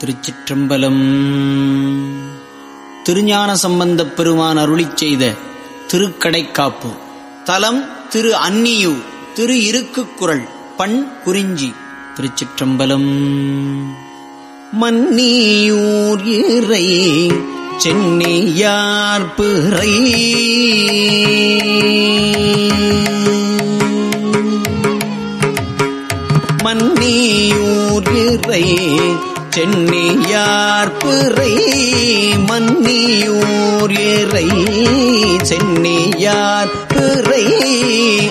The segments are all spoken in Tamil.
திருச்சிற்றம்பலம். திருஞான சம்பந்தப் பெருமான் அருளிச் செய்த திருக்கடைக்காப்பு. தலம் திரு அந்நியு திரு இருக்கு குரல் பண் குறிஞ்சி திருச்சிற்றம்பலம். மன்னியூர் இறை சென்னியார் பிறை. மன்னியூர் இறை சென்னியார்புரை மன்னியூர் இறை. சென்னியார்புரை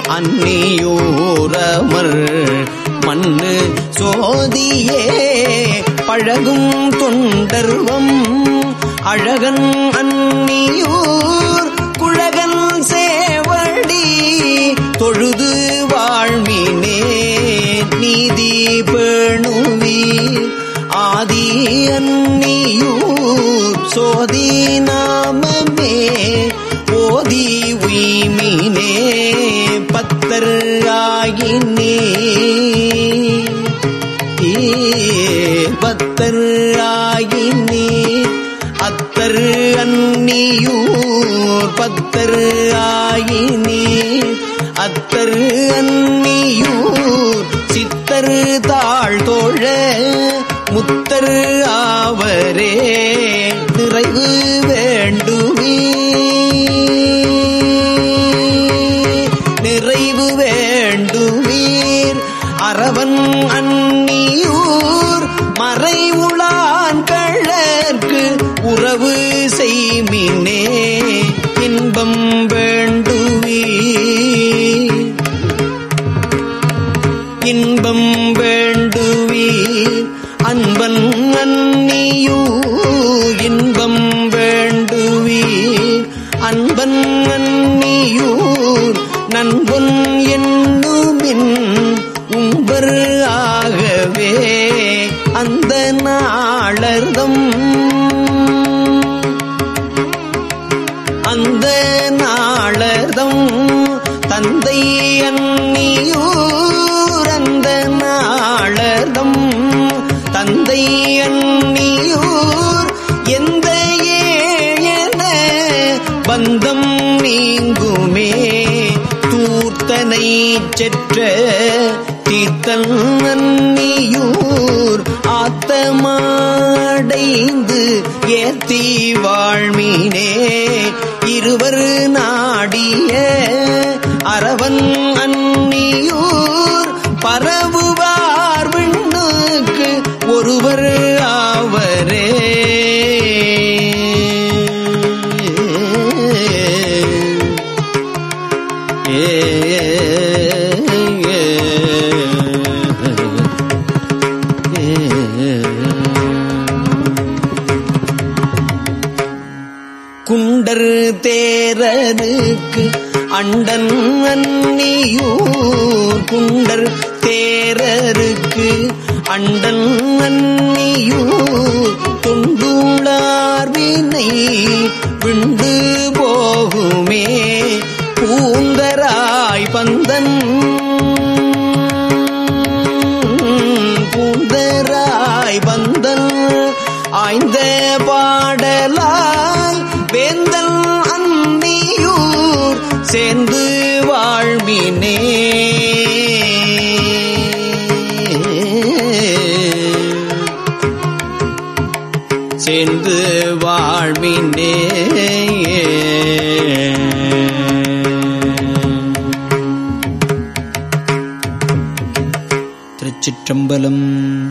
அன்னியூரமர் மண்ணு சோதியே பழகும் தொண்டர்வம். அழகன் அன்னியூர் ஆதி அந்நியூர் சோதி நாமமே ஓதி உய்மினே பத்தர் ஆகினே பத்தர் ஆகினே அத்தர் அன்னியூர் பத்தர் ஆயினே அத்தர் அன்னியூர் சித்தர் தாழ் தோழ முத்தர் ஆவரே நிறைவு வேண்டுவே நிறைவு வேண்டுவீர் அரவன் அந்நியூர் மறை உளான் கழற்கு உறவு செய்மினே. இன்பம் அன்பன் அன்னியூ இன்பம் வேண்டுவீர். அன்பன் அன்னியூர் நண்பன் என்னுமின் உம்பர் ஆகவே அந்த நாளர்தம். அந்த நாளர்தம் தந்தை அன் நீச்செற்ற செற்ற தீர்த்தன் ஆத்தமாடைந்து ஏத்தி வாழ்மீனே. இருவர் நாடிய அரவன் அன்னியூர். குண்டர் தேரனுக்கு அண்டன் அன்னியூர் குண்டர் தேரருக்கு அண்டன் அன்னியூர் துண்டுளார் வினை விண்டு போகுமே பூந்தராய் பந்தன். பூந்தராய் பந்தன். ஆய்ந்த பாடலாய் வேந்தன் சேர்ந்து வாழ்வினே. சேர்ந்து வாழ்வினே. திருச்சிற்றம்பலம்